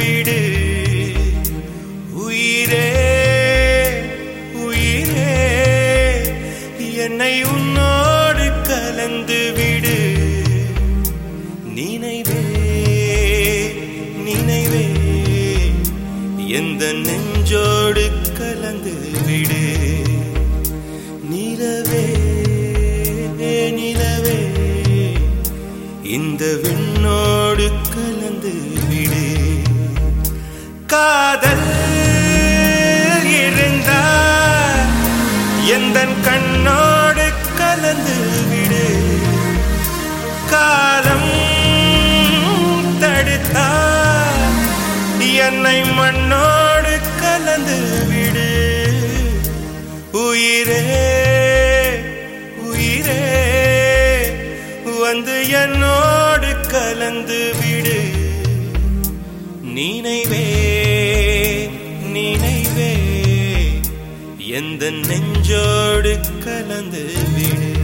விடு. உயிரே உயிரே என்னை உன்னோடு கலந்து விடு. நினைவே நினைவே எந்த நெஞ்சோடு கலந்து விடு. நிலவே நிலவே இந்த விண்ணோடு காதல் இருந்தா எந்த கண்ணோடு கலந்து விடு. காலம் தடுத்தா என்னை மண்ணோடு கலந்து விடு. உயிரே உயிரே வந்து என்னோடு கலந்து விடு. நினைவே எந்த நெஞ்சோடு கலந்து விடு.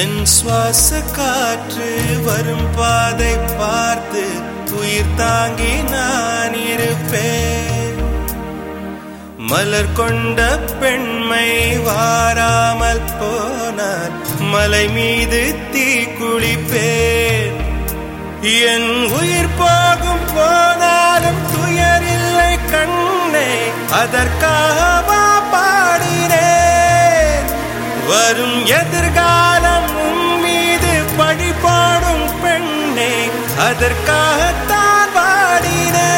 என் சுவாச காற்று வரும் பாதை பார்த்து உயிர் தாங்கி நான் இருப்பேன். மலர் கொண்ட பெண்மை வாராமல் போனால் மலை மீது தீ குளிப்பேன். என் உயிர் போகும் போனாலும் துயர் இல்லை கண்ணே அதற்காக பாடினேன். வரும் எதிர்கால அதற்காகத்தான் பாடினே.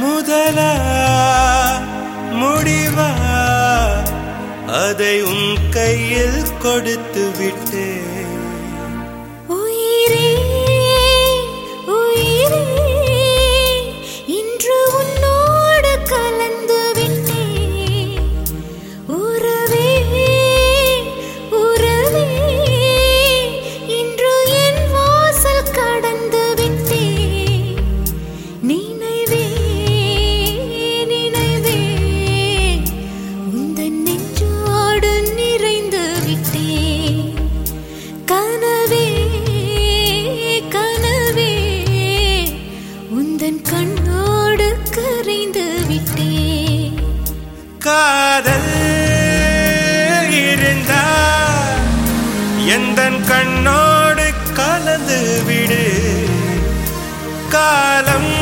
முதலா முடிவா? அதை உன் கையில் கொடுத்து விட்டேன் காதல் இருந்தா எந்த கண்ணோடு கலந்து விடு. காலம்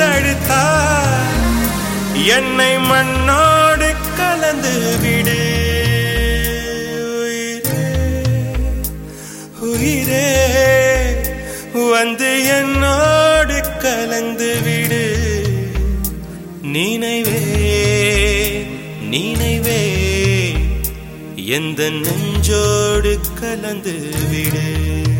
தடுத்தா என்னை மண்ணோடு கலந்து விடு. உயிரே, உயிரே வந்து என்னோடு கலந்து விடு. நினைவே நினைவே. எந்த நெஞ்சோடு கலந்து விடு.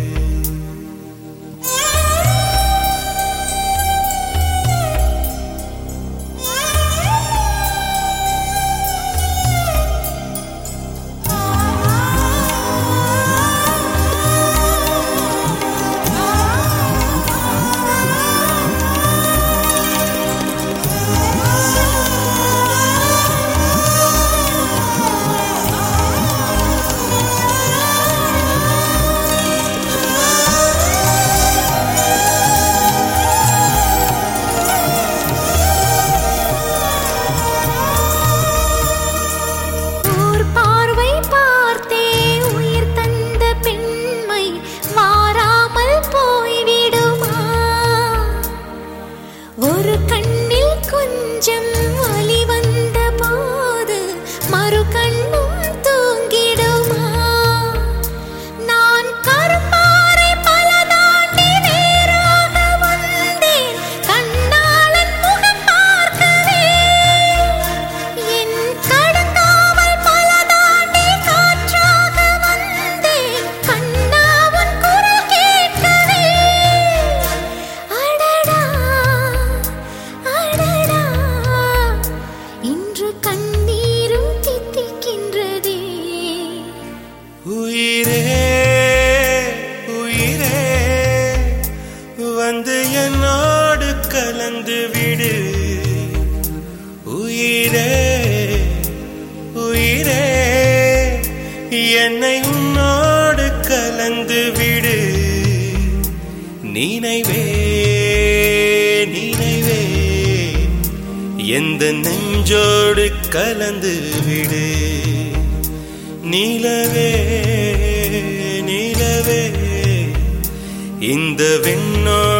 நாடு கலந்து விடு. உயிரே உயிரே என்னை உன்னோடு கலந்து விடு. நினைவே நினைவே எந்த நெஞ்சோடு கலந்து விடு. நிலவே நிலவே இந்த விண்ணோடு